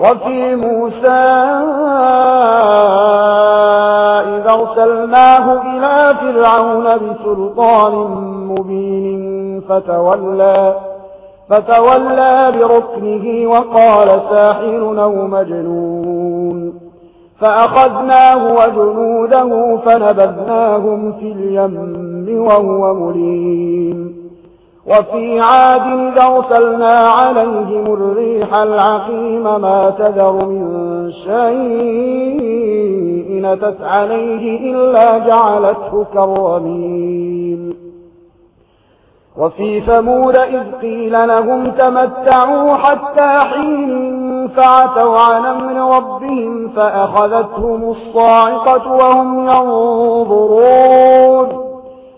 وفي موسى إذا أرسلناه إلى فرعون بسلطان مبين فتولى فتولى بركنه وقال ساحر أو مجنون. فأخذناه وجنوده فنبذناهم في اليم وهو مليم. وفي عاد أرسلنا عليهم الريح العقيم ما تذر من شيء نتت عليه إلا جعلته كرمين وفي ثمود إذ قيل لهم تمتعوا حتى حين فعتوا عن أمر ربهم فأخذتهم الصاعقة وهم ينظرون.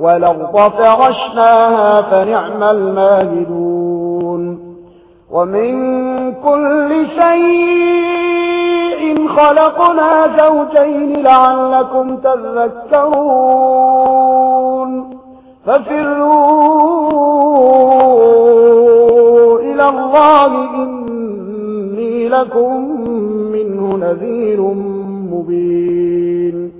ولغض فرشناها فنعم الماجدون ومن كل شيء خلقنا زوجين لعلكم تذكرون. ففروا إلى الله إني لكم منه نذير مبين.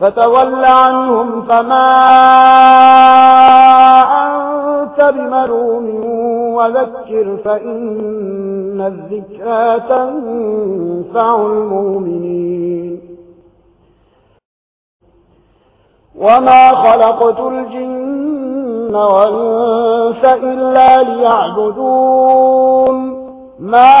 فتول عنهم فما أنت بمروم وذكر فإن الذكرى تنفع المؤمنين. وما خلقت الجن والإنس إلا ليعبدون. ما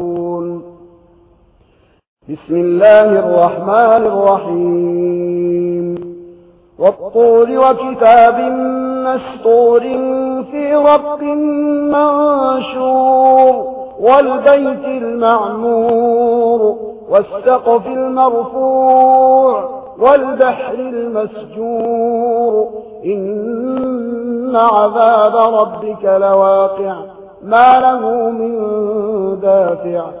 بسم الله الرحمن الرحيم. والطور وكتاب مسطور في رب منشور. والبيت المعمور. والسقف المرفوع. والبحر المسجور. إن عذاب ربك لواقع. ما له من دافع.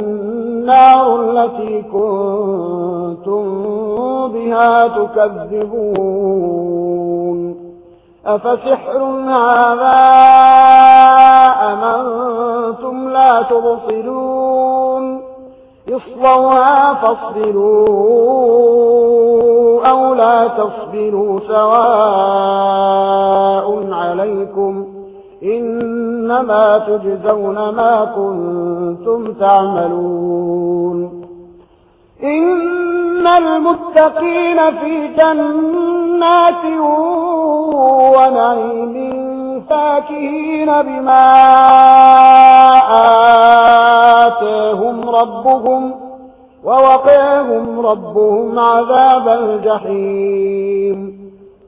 النار التي كنتم بها تكذبون. أفسحر هذا أمنتم لا تبصرون؟ يصلوها فاصبروا أو لا تصبروا سواء. إنما تجزون ما كنتم تعملون. إن المتقين في جنات ونعيم فاكهين بما آتيهم ربهم ووقعهم ربهم عذاب الجحيم.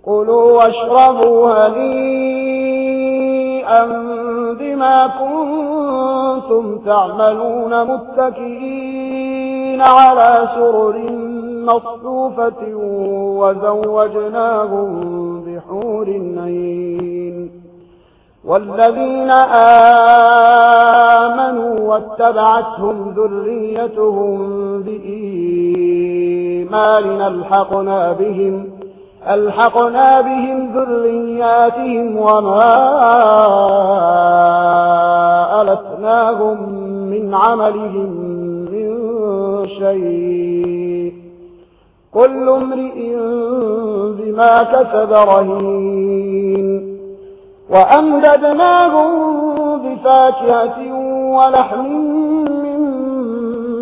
قلوا واشربوا هليم شيئا بما كنتم تعملون متكئين على سرر مصروفة وزوجناهم بحور عين. والذين آمنوا واتبعتهم ذريتهم بإيمان ألحقنا بهم ألحقنا بهم ذرياتهم وما ألتناهم من عملهم من شيء. كل امرئ بما كسب رهين. وأمددناهم بفاكهة ولحم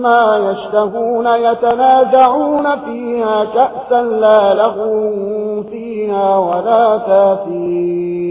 ما يشتهون يتنازعون فيها كأسا لا لغو فيها ولا تاثير.